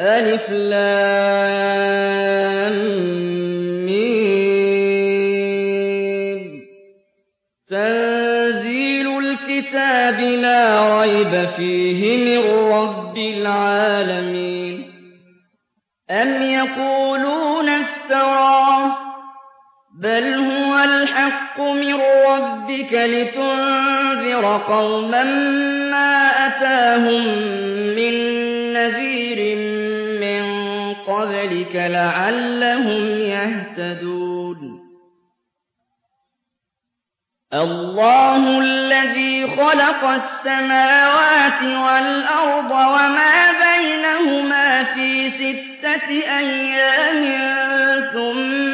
ألف لام ميم. تنزيل الكتاب لا ريب فيه من رب العالمين. أم يقولون افتراه بل هو الحق من ربك لتنذر قوما ما أتاهم من نذير من قبلك لعلهم يهتدون الله الذي خلق السماوات والأرض وما بينهما في ستة أيام ثم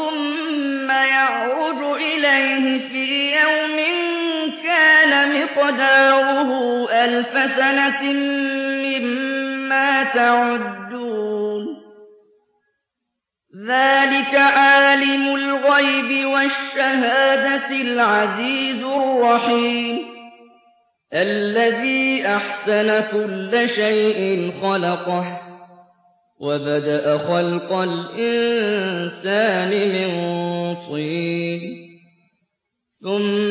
مقداره ألف سنة مما تعدون. ذلك عالم الغيب والشهادة العزيز الرحيم. الذي أحسن كل شيء خلقه وبدأ خلق الإنسان من طين. ثم